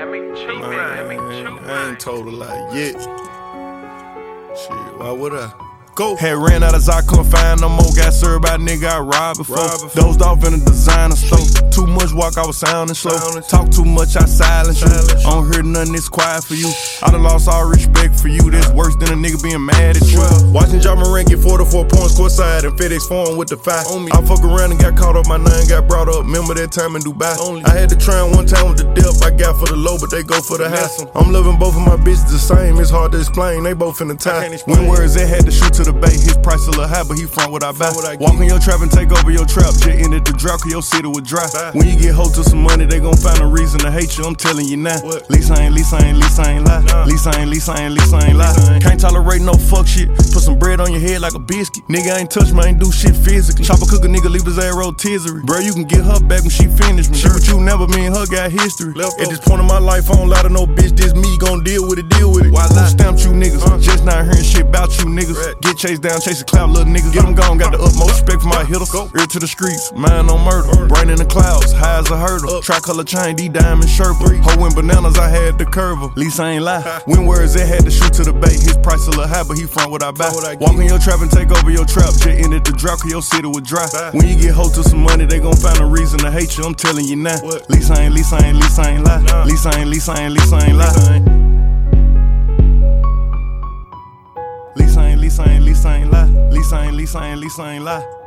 I ain't told a lie yet. Shit, why would I? Go. Had ran out as I couldn't find no more. Got served by nigga I robbed before. Robbed before. Dozed off in a designer store. Too much walk, I was sounding slow. Sounding Talk too much, I silence you. Silence you. I don't hear nothing, it's quiet for you. I done lost all respect for you. That's worse than a nigga being mad at you. Well. Watching Ja Morant get 44 points courtside and FedExForum with the five. On me. I fuck around and got caught up, my nine got brought up. Remember that time in Dubai? Only. I had to try one time with the low, but they go for the 'em. I'm loving both of my bitches the same. It's hard to explain. They both in the tie. When words they had to shoot to the bait. His price a little high, but he front what I buy. Walk in your trap and take over your trap. Just ended the drought, cause your city was dry. When you get hold to some money, they gon' find a reason to hate you. I'm telling you now. Least I ain't, least I ain't, least I ain't lie. Least I ain't, least I ain't, least I ain't lie. Least I ain't. Can't tolerate no fuck shit. Put some bread on your head like a biscuit. Nigga I ain't touch me, I ain't do shit physically. Chopper cook a nigga, leave his ass rotisserie. Bro, you can get her back when she finished me. Shit, but you never, me and her got history. Left At this point in my life, I don't lie to no bitch. This me gon' deal with it, deal with it. Why lie? stamped you niggas? Just not hearing shit about you niggas. Right. Get chased down, chase a clout, little niggas. Get them gone, got the utmost respect for my hitters. Go. Ear to the streets, mind on murder. Brain in the clouds, high as a hurdle. Up. Tricolor chain, D diamond Sherpa. Hoeing bananas, I had the curve. Least I ain't lie. when words they had to shoot to the bait. His price a little high, but he front what I buy. Front what I Walk in your trap and take over your trap. Just ended the drought, cause your city was dry. When you get hold to some money, they gon' find a reason to hate you. I'm telling you now. Least I ain't, least I ain't, least I ain't lie. Least I ain't, least I ain't, least I ain't lie. Least I ain't, least I ain't, least I ain't lie. Least I ain't, least I ain't, least I ain't lie.